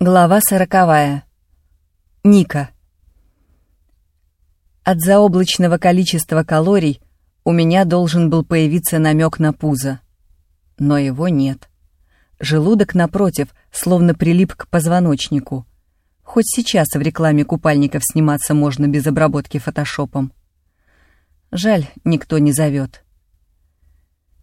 Глава сороковая. Ника. От заоблачного количества калорий у меня должен был появиться намек на пузо. Но его нет. Желудок, напротив, словно прилип к позвоночнику. Хоть сейчас в рекламе купальников сниматься можно без обработки фотошопом. Жаль, никто не зовет.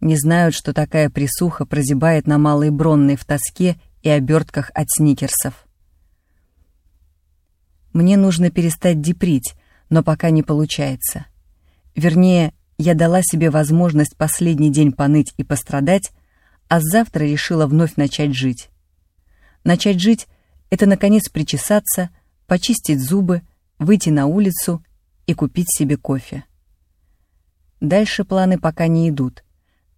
Не знают, что такая присуха прозябает на Малой Бронной в тоске и обертках от сникерсов. Мне нужно перестать деприть, но пока не получается. Вернее, я дала себе возможность последний день поныть и пострадать, а завтра решила вновь начать жить. Начать жить — это, наконец, причесаться, почистить зубы, выйти на улицу и купить себе кофе. Дальше планы пока не идут,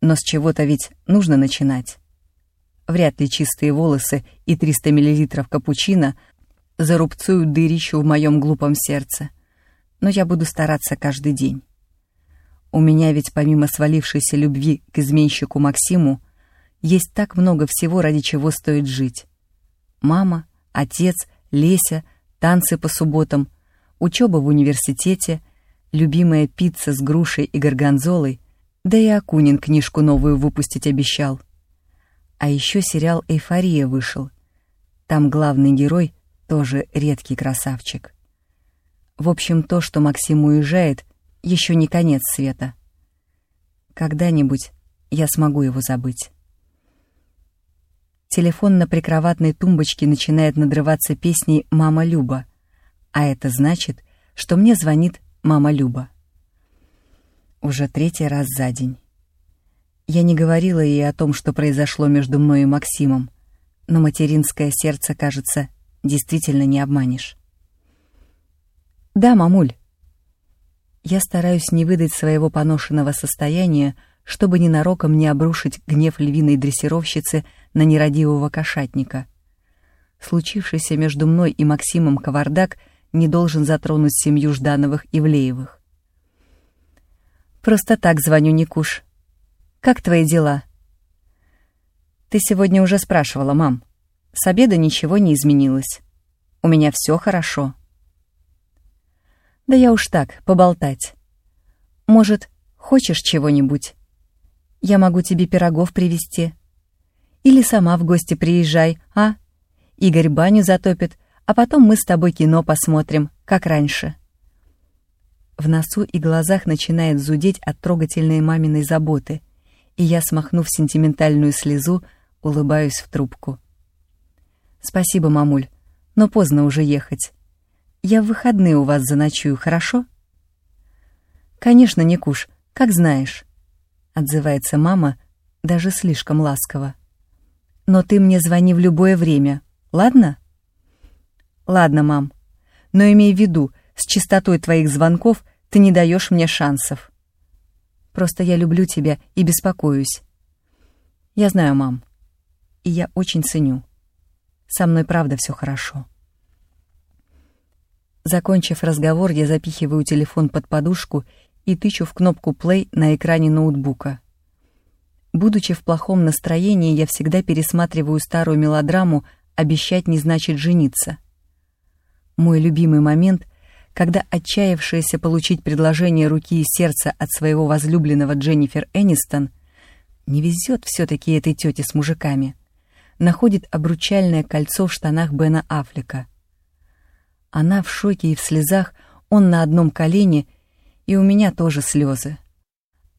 но с чего-то ведь нужно начинать. Вряд ли чистые волосы и 300 мл капучино зарубцуют дырищу в моем глупом сердце. Но я буду стараться каждый день. У меня ведь помимо свалившейся любви к изменщику Максиму есть так много всего, ради чего стоит жить. Мама, отец, Леся, танцы по субботам, учеба в университете, любимая пицца с грушей и горгонзолой, да и Акунин книжку новую выпустить обещал. А еще сериал «Эйфория» вышел. Там главный герой тоже редкий красавчик. В общем, то, что Максим уезжает, еще не конец света. Когда-нибудь я смогу его забыть. Телефон на прикроватной тумбочке начинает надрываться песней «Мама Люба», а это значит, что мне звонит мама Люба. Уже третий раз за день. Я не говорила ей о том, что произошло между мной и Максимом, но материнское сердце, кажется, действительно не обманешь. «Да, мамуль». Я стараюсь не выдать своего поношенного состояния, чтобы ненароком не обрушить гнев львиной дрессировщицы на нерадивого кошатника. Случившийся между мной и Максимом кавардак не должен затронуть семью Ждановых и Влеевых. «Просто так звоню, Никуш», как твои дела?» «Ты сегодня уже спрашивала, мам. С обеда ничего не изменилось. У меня все хорошо». «Да я уж так, поболтать. Может, хочешь чего-нибудь? Я могу тебе пирогов привезти. Или сама в гости приезжай, а? Игорь баню затопит, а потом мы с тобой кино посмотрим, как раньше». В носу и глазах начинает зудеть от трогательной маминой заботы — и я, смахнув сентиментальную слезу, улыбаюсь в трубку. «Спасибо, мамуль, но поздно уже ехать. Я в выходные у вас заночую, хорошо?» «Конечно, Никуш, как знаешь», — отзывается мама, даже слишком ласково. «Но ты мне звони в любое время, ладно?» «Ладно, мам, но имей в виду, с частотой твоих звонков ты не даешь мне шансов». Просто я люблю тебя и беспокоюсь. Я знаю, мам. И я очень ценю. Со мной правда все хорошо. Закончив разговор, я запихиваю телефон под подушку и тычу в кнопку play на экране ноутбука. Будучи в плохом настроении, я всегда пересматриваю старую мелодраму «Обещать не значит жениться». Мой любимый момент когда отчаявшаяся получить предложение руки и сердца от своего возлюбленного Дженнифер Энистон, не везет все-таки этой тете с мужиками, находит обручальное кольцо в штанах Бена Аффлека. Она в шоке и в слезах, он на одном колене, и у меня тоже слезы.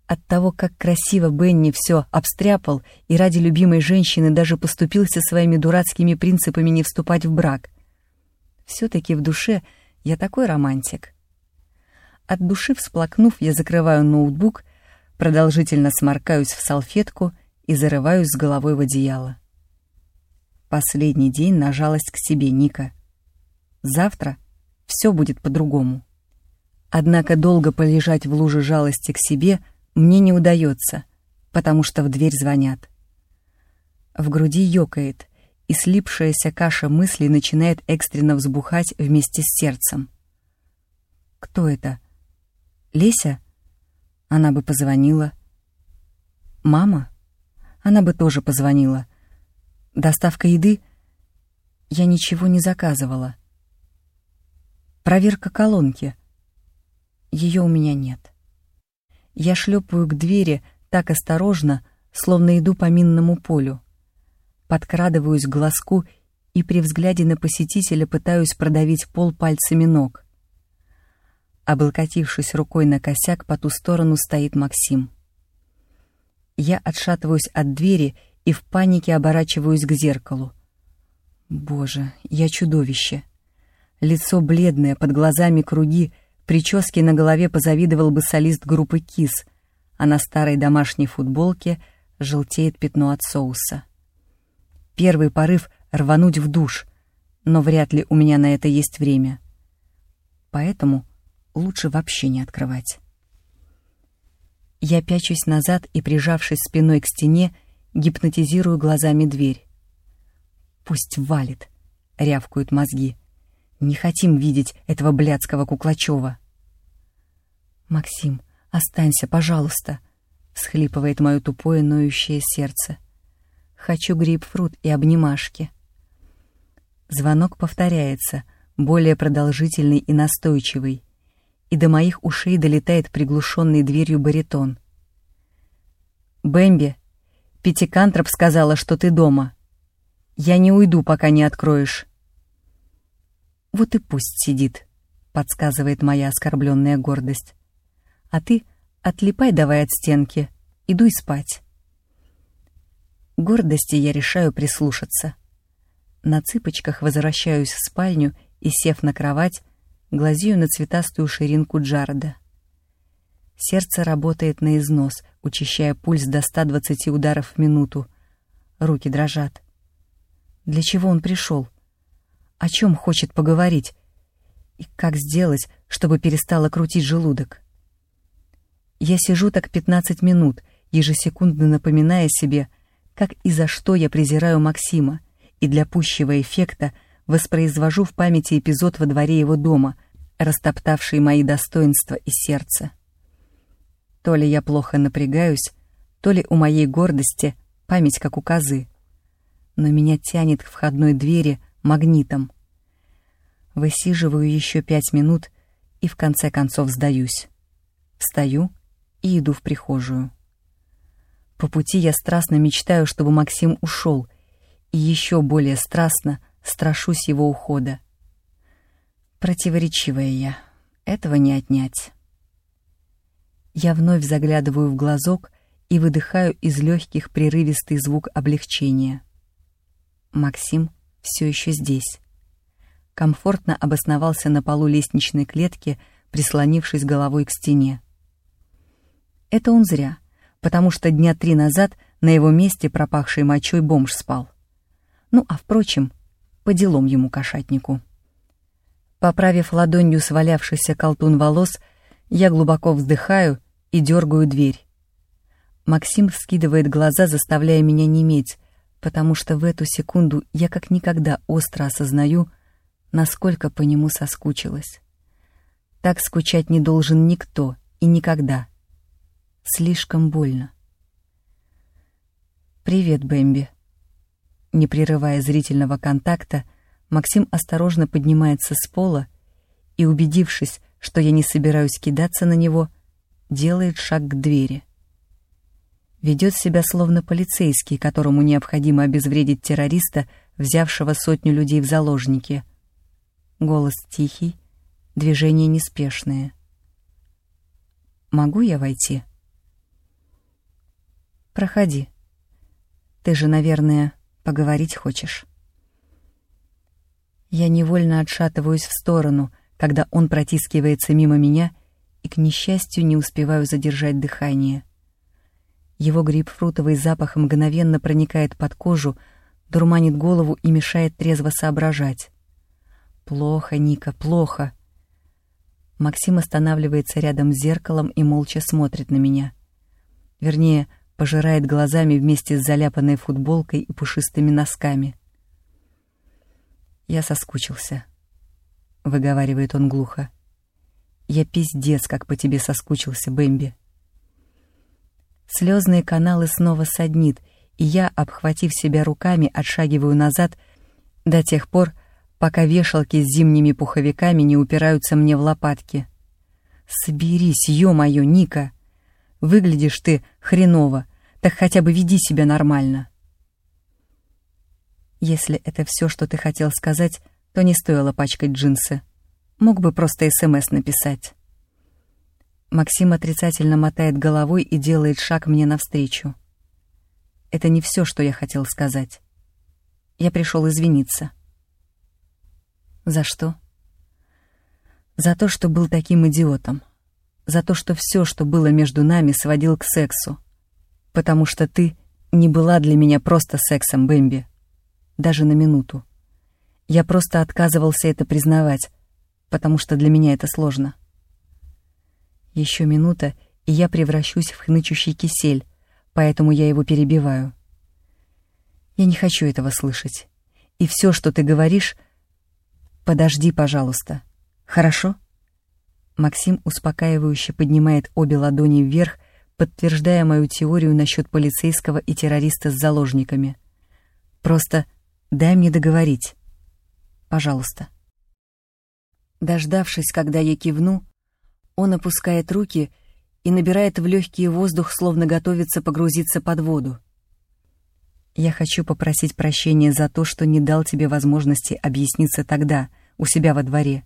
От того, как красиво Бенни все обстряпал и ради любимой женщины даже поступился своими дурацкими принципами не вступать в брак. Все-таки в душе — я такой романтик. От души всплакнув, я закрываю ноутбук, продолжительно сморкаюсь в салфетку и зарываюсь с головой в одеяло. Последний день на жалость к себе, Ника. Завтра все будет по-другому. Однако долго полежать в луже жалости к себе мне не удается, потому что в дверь звонят. В груди ёкает, и слипшаяся каша мыслей начинает экстренно взбухать вместе с сердцем. Кто это? Леся? Она бы позвонила. Мама? Она бы тоже позвонила. Доставка еды? Я ничего не заказывала. Проверка колонки. Ее у меня нет. Я шлепаю к двери так осторожно, словно иду по минному полю. Подкрадываюсь к глазку и при взгляде на посетителя пытаюсь продавить пол пальцами ног. Облокотившись рукой на косяк, по ту сторону стоит Максим. Я отшатываюсь от двери и в панике оборачиваюсь к зеркалу. Боже, я чудовище. Лицо бледное, под глазами круги, прически на голове позавидовал бы солист группы «Кис», а на старой домашней футболке желтеет пятно от соуса. Первый порыв — рвануть в душ, но вряд ли у меня на это есть время. Поэтому лучше вообще не открывать. Я пячусь назад и, прижавшись спиной к стене, гипнотизирую глазами дверь. «Пусть валит», — рявкают мозги. «Не хотим видеть этого блядского Куклачева». «Максим, останься, пожалуйста», — всхлипывает мое тупое ноющее сердце. «Хочу грейпфрут и обнимашки». Звонок повторяется, более продолжительный и настойчивый и до моих ушей долетает приглушенный дверью баритон. «Бэмби, Пятикантроп сказала, что ты дома. Я не уйду, пока не откроешь». «Вот и пусть сидит», — подсказывает моя оскорбленная гордость. «А ты отлипай давай от стенки, иду спать». Гордости я решаю прислушаться. На цыпочках возвращаюсь в спальню и, сев на кровать, глазею на цветастую ширинку Джареда. Сердце работает на износ, учащая пульс до 120 ударов в минуту. Руки дрожат. Для чего он пришел? О чем хочет поговорить? И как сделать, чтобы перестало крутить желудок? Я сижу так 15 минут, ежесекундно напоминая себе, как и за что я презираю Максима, и для пущего эффекта — воспроизвожу в памяти эпизод во дворе его дома, растоптавший мои достоинства и сердце. То ли я плохо напрягаюсь, то ли у моей гордости память как у козы. Но меня тянет к входной двери магнитом. Высиживаю еще пять минут и в конце концов сдаюсь. Встаю и иду в прихожую. По пути я страстно мечтаю, чтобы Максим ушел, и еще более страстно — страшусь его ухода. Противоречивая я, этого не отнять. Я вновь заглядываю в глазок и выдыхаю из легких прерывистый звук облегчения. Максим все еще здесь. Комфортно обосновался на полу лестничной клетки, прислонившись головой к стене. Это он зря, потому что дня три назад на его месте пропахший мочой бомж спал. Ну, а впрочем, по делам ему кошатнику. Поправив ладонью свалявшийся колтун волос, я глубоко вздыхаю и дергаю дверь. Максим вскидывает глаза, заставляя меня неметь, потому что в эту секунду я как никогда остро осознаю, насколько по нему соскучилась. Так скучать не должен никто и никогда. Слишком больно. «Привет, Бэмби», не прерывая зрительного контакта, Максим осторожно поднимается с пола и, убедившись, что я не собираюсь кидаться на него, делает шаг к двери. Ведет себя словно полицейский, которому необходимо обезвредить террориста, взявшего сотню людей в заложники. Голос тихий, движения неспешные. «Могу я войти?» «Проходи. Ты же, наверное, Поговорить хочешь?» Я невольно отшатываюсь в сторону, когда он протискивается мимо меня, и, к несчастью, не успеваю задержать дыхание. Его грейпфрутовый запах мгновенно проникает под кожу, дурманит голову и мешает трезво соображать. «Плохо, Ника, плохо!» Максим останавливается рядом с зеркалом и молча смотрит на меня. Вернее, пожирает глазами вместе с заляпанной футболкой и пушистыми носками. «Я соскучился», — выговаривает он глухо. «Я пиздец, как по тебе соскучился, Бэмби». Слезные каналы снова саднит, и я, обхватив себя руками, отшагиваю назад, До тех пор, пока вешалки с зимними пуховиками не упираются мне в лопатки. Соберись, ё-моё, Ника! Выглядишь ты хреново, так хотя бы веди себя нормально. Если это все, что ты хотел сказать, то не стоило пачкать джинсы. Мог бы просто СМС написать. Максим отрицательно мотает головой и делает шаг мне навстречу. Это не все, что я хотел сказать. Я пришел извиниться. За что? За то, что был таким идиотом. За то, что все, что было между нами, сводил к сексу. Потому что ты не была для меня просто сексом, Бэмби. Даже на минуту. Я просто отказывался это признавать, потому что для меня это сложно. Еще минута, и я превращусь в хнычущий кисель, поэтому я его перебиваю. Я не хочу этого слышать. И все, что ты говоришь, «Подожди, пожалуйста. Хорошо?» Максим успокаивающе поднимает обе ладони вверх, подтверждая мою теорию насчет полицейского и террориста с заложниками. «Просто дай мне договорить. Пожалуйста». Дождавшись, когда я кивну, он опускает руки и набирает в легкий воздух, словно готовится погрузиться под воду. Я хочу попросить прощения за то, что не дал тебе возможности объясниться тогда, у себя во дворе.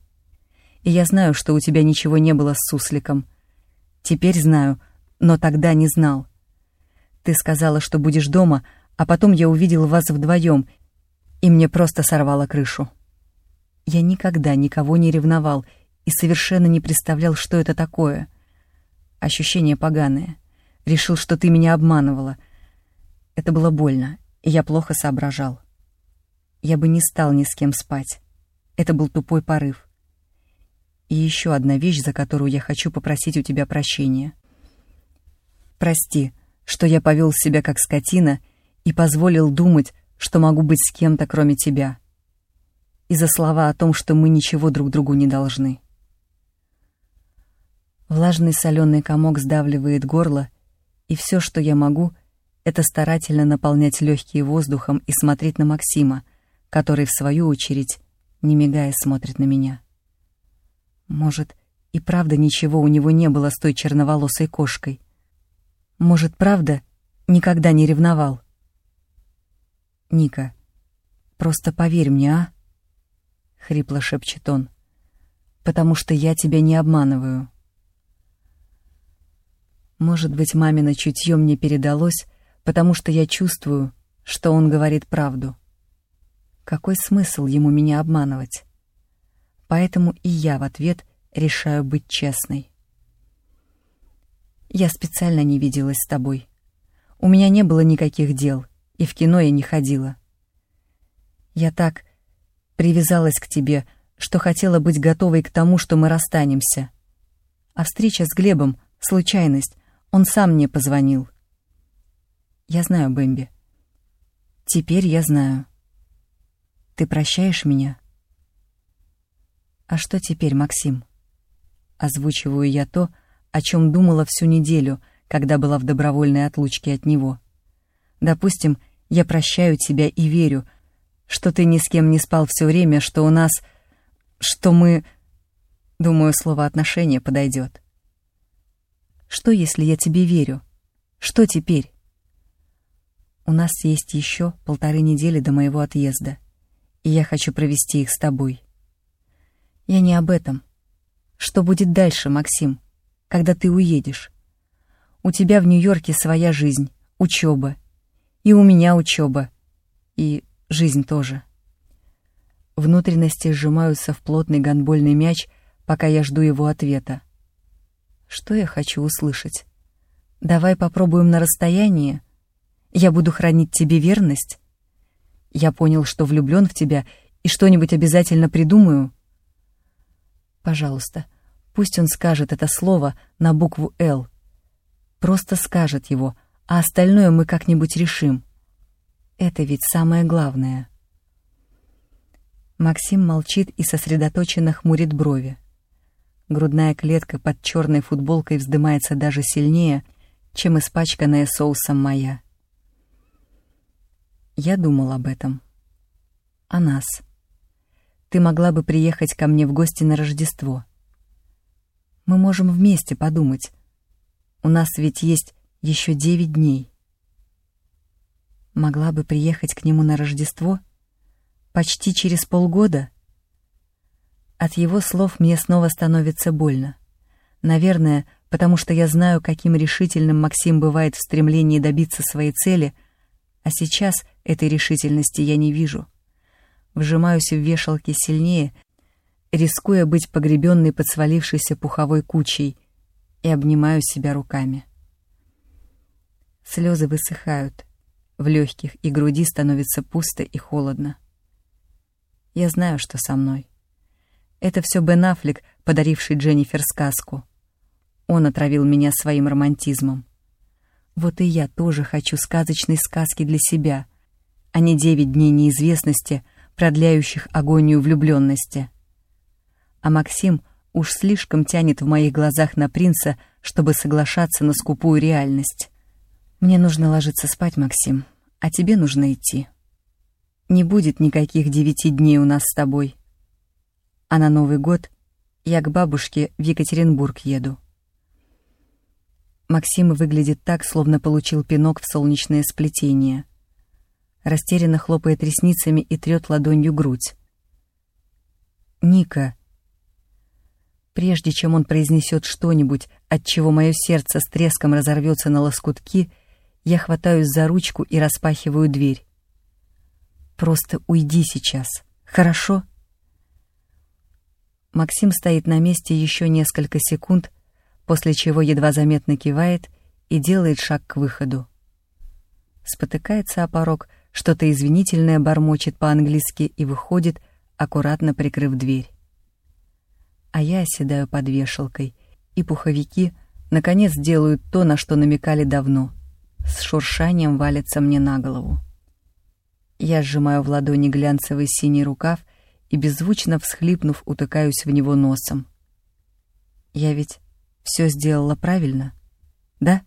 И я знаю, что у тебя ничего не было с сусликом. Теперь знаю, но тогда не знал. Ты сказала, что будешь дома, а потом я увидел вас вдвоем, и мне просто сорвало крышу. Я никогда никого не ревновал и совершенно не представлял, что это такое. Ощущение поганое. Решил, что ты меня обманывала — это было больно, и я плохо соображал. Я бы не стал ни с кем спать. Это был тупой порыв. И еще одна вещь, за которую я хочу попросить у тебя прощения. Прости, что я повел себя как скотина и позволил думать, что могу быть с кем-то, кроме тебя. И за слова о том, что мы ничего друг другу не должны. Влажный соленый комок сдавливает горло, и все, что я могу — это старательно наполнять легкие воздухом и смотреть на Максима, который, в свою очередь, не мигая, смотрит на меня. Может, и правда ничего у него не было с той черноволосой кошкой. Может, правда, никогда не ревновал. «Ника, просто поверь мне, а?» — хрипло шепчет он. «Потому что я тебя не обманываю». Может быть, мамино чутье мне передалось, потому что я чувствую, что он говорит правду. Какой смысл ему меня обманывать? Поэтому и я в ответ решаю быть честной. Я специально не виделась с тобой. У меня не было никаких дел, и в кино я не ходила. Я так привязалась к тебе, что хотела быть готовой к тому, что мы расстанемся. А встреча с Глебом — случайность, он сам мне позвонил. Я знаю, Бэмби. Теперь я знаю. Ты прощаешь меня? А что теперь, Максим? Озвучиваю я то, о чем думала всю неделю, когда была в добровольной отлучке от него. Допустим, я прощаю тебя и верю, что ты ни с кем не спал все время, что у нас... что мы... Думаю, слово «отношения» подойдет. Что, если я тебе верю? Что теперь? У нас есть еще полторы недели до моего отъезда, и я хочу провести их с тобой. Я не об этом. Что будет дальше, Максим, когда ты уедешь? У тебя в Нью-Йорке своя жизнь, учеба. И у меня учеба. И жизнь тоже. Внутренности сжимаются в плотный гандбольный мяч, пока я жду его ответа. Что я хочу услышать? Давай попробуем на расстоянии? Я буду хранить тебе верность. Я понял, что влюблен в тебя и что-нибудь обязательно придумаю. Пожалуйста, пусть он скажет это слово на букву «Л». Просто скажет его, а остальное мы как-нибудь решим. Это ведь самое главное. Максим молчит и сосредоточенно хмурит брови. Грудная клетка под черной футболкой вздымается даже сильнее, чем испачканная соусом моя. Я думал об этом. о нас. Ты могла бы приехать ко мне в гости на Рождество. Мы можем вместе подумать. У нас ведь есть еще девять дней. Могла бы приехать к нему на Рождество? Почти через полгода? От его слов мне снова становится больно. Наверное, потому что я знаю, каким решительным Максим бывает в стремлении добиться своей цели, а сейчас этой решительности я не вижу. Вжимаюсь в вешалки сильнее, рискуя быть погребенной под свалившейся пуховой кучей, и обнимаю себя руками. Слезы высыхают, в легких и груди становится пусто и холодно. Я знаю, что со мной. Это все Бен Аффлек, подаривший Дженнифер сказку. Он отравил меня своим романтизмом. Вот и я тоже хочу сказочной сказки для себя, а не девять дней неизвестности, продляющих агонию влюбленности. А Максим уж слишком тянет в моих глазах на принца, чтобы соглашаться на скупую реальность. Мне нужно ложиться спать, Максим, а тебе нужно идти. Не будет никаких девяти дней у нас с тобой. А на Новый год я к бабушке в Екатеринбург еду. Максим выглядит так, словно получил пинок в солнечное сплетение. Растерянно хлопает ресницами и трет ладонью грудь. «Ника!» Прежде чем он произнесет что-нибудь, от чего мое сердце с треском разорвется на лоскутки, я хватаюсь за ручку и распахиваю дверь. «Просто уйди сейчас, хорошо?» Максим стоит на месте еще несколько секунд, после чего едва заметно кивает и делает шаг к выходу. Спотыкается о порог, что-то извинительное бормочет по-английски и выходит, аккуратно прикрыв дверь. А я оседаю под вешалкой, и пуховики наконец делают то, на что намекали давно. С шуршанием валятся мне на голову. Я сжимаю в ладони глянцевый синий рукав и, беззвучно всхлипнув, утыкаюсь в него носом. Я ведь все сделала правильно, да?